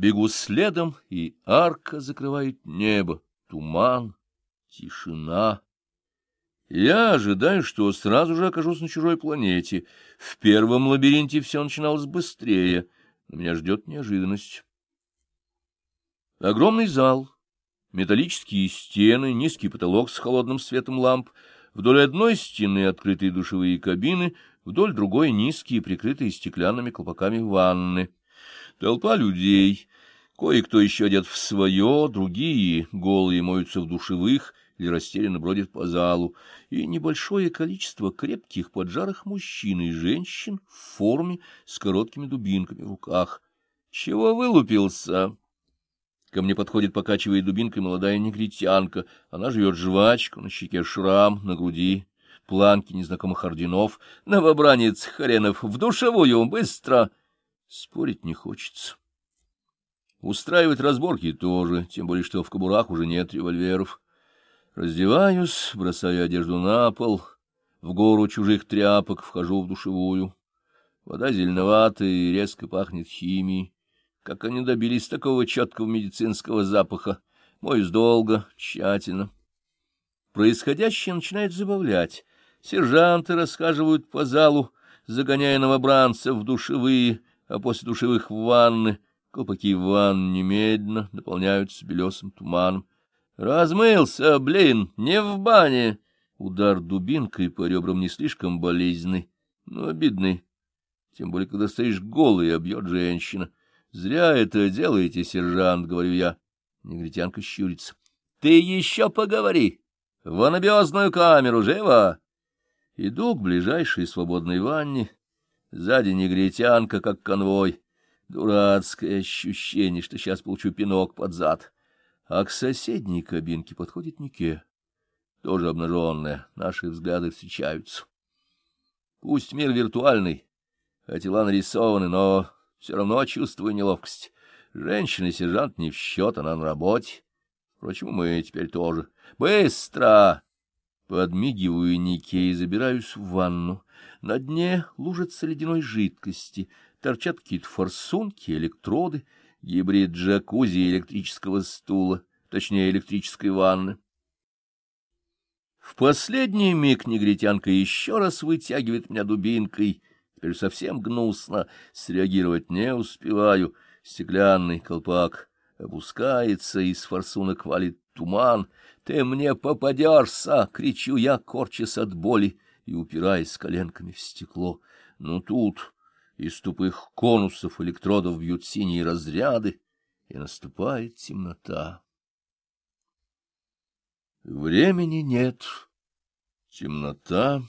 Бегу следом, и арка закрывает небо, туман, тишина. Я ожидаю, что сразу же окажусь на чужой планете. В первом лабиринте все начиналось быстрее, но меня ждет неожиданность. Огромный зал, металлические стены, низкий потолок с холодным светом ламп, вдоль одной стены открытые душевые кабины, вдоль другой низкие, прикрытые стеклянными колпаками ванны. Толпа людей, кое-кто еще одет в свое, другие голые моются в душевых, или растерянно бродит по залу, и небольшое количество крепких поджарых мужчин и женщин в форме с короткими дубинками в руках. — Чего вылупился? Ко мне подходит, покачивая дубинкой, молодая негритянка. Она живет жвачку, на щеке шрам, на груди планки незнакомых орденов. Новобранец хренов в душевую, быстро! Спорить не хочется. Устраивать разборки тоже, тем более, что в кобурах уже нет револьверов. Раздеваюсь, бросаю одежду на пол, в гору чужих тряпок вхожу в душевую. Вода зеленоватая и резко пахнет химией. Как они добились такого четкого медицинского запаха? Моюсь долго, тщательно. Происходящее начинает забавлять. Сержанты расхаживают по залу, загоняя новобранцев в душевые, а после душевых ванны. Колпаки ванн немедленно наполняются белесым туманом. Размылся, блин, не в бане. Удар дубинкой по ребрам не слишком болезненный, но обидный. Тем более, когда стоишь голый и обьет женщина. Зря это делаете, сержант, — говорю я. Негритянка щурится. — Ты еще поговори. В анабиозную камеру, живо! Иду к ближайшей свободной ванне. Сзади негритянка, как конвой. Дурацкое ощущение, что сейчас получу пинок под зад а к соседней кабинке подходит Нике, тоже обнаженная, наши взгляды встречаются. Пусть мир виртуальный, а тела нарисованы, но все равно чувствую неловкость. Женщина-сержант не в счет, она на работе. Впрочем, мы теперь тоже. Быстро! Подмигиваю Нике и забираюсь в ванну. На дне лужица ледяной жидкости, торчат какие-то форсунки, электроды — гибрид джакузи электрического стула, точнее, электрической ванны. В последний миг негритянка еще раз вытягивает меня дубинкой. Теперь совсем гнусно, среагировать не успеваю. Стеклянный колпак опускается, из форсунок валит туман. «Ты мне попадешься!» — кричу я, корчась от боли и упираясь коленками в стекло. Но тут из тупых конусов электродов бьют синие разряды, и наступает темнота. Времени нет, темнота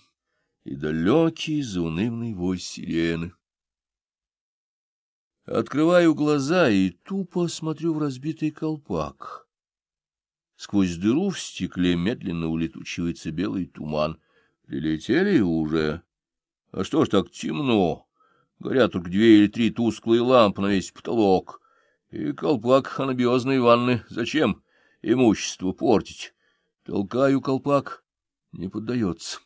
и далекий заунывный вой сирены. Открываю глаза и тупо смотрю в разбитый колпак. Сквозь дыру в стекле медленно улетучивается белый туман. Прилетели уже? А что ж так темно? Горят только две или три тусклые лампы на весь потолок. И колпак анабиозной ванны. Зачем имущество портить? Толкаю колпак. Не поддается.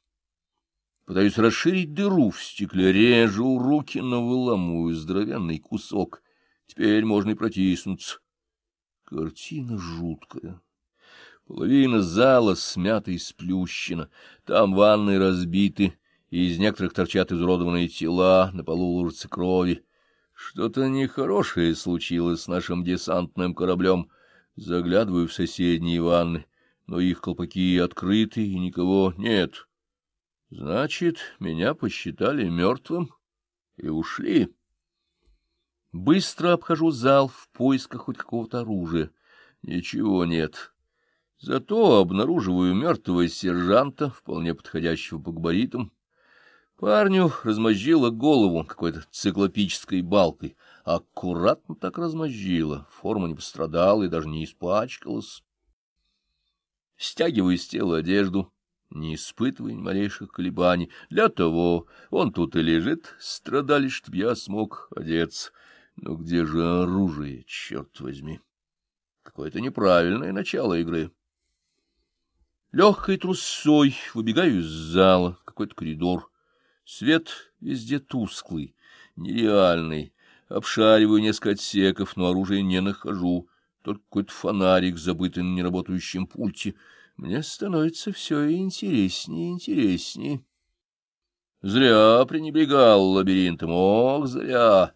Пытаюсь расширить дыру в стекле, режу руки, но выламываю здоровенный кусок. Теперь можно и протиснуться. Картина жуткая. Половина зала смята и сплющена. Там ванны разбиты и из некоторых торчат изуродованные тела, на полу лужицы крови. Что-то нехорошее случилось с нашим десантным кораблем. Заглядываю в соседние ванны, но их колпаки открыты, и никого нет. Значит, меня посчитали мертвым и ушли. Быстро обхожу зал в поисках хоть какого-то оружия. Ничего нет. Зато обнаруживаю мертвого сержанта, вполне подходящего по габаритам, Парню размозжила голову какой-то циклопической балкой. Аккуратно так размозжила, форма не пострадала и даже не испачкалась. Стягиваю с тела одежду, не испытывая ни малейших колебаний. Для того он тут и лежит, страдали, чтоб я смог одеться. Но где же оружие, черт возьми? Какое-то неправильное начало игры. Легкой трусой выбегаю из зала, какой-то коридор. Свет везде тусклый, нереальный. Обшариваю несколько отсеков, но оружия не нахожу. Только какой-то фонарик, забытый на неработающем пульте. Мне становится все интереснее и интереснее. Зря пренебрегал лабиринтом, ох, зря.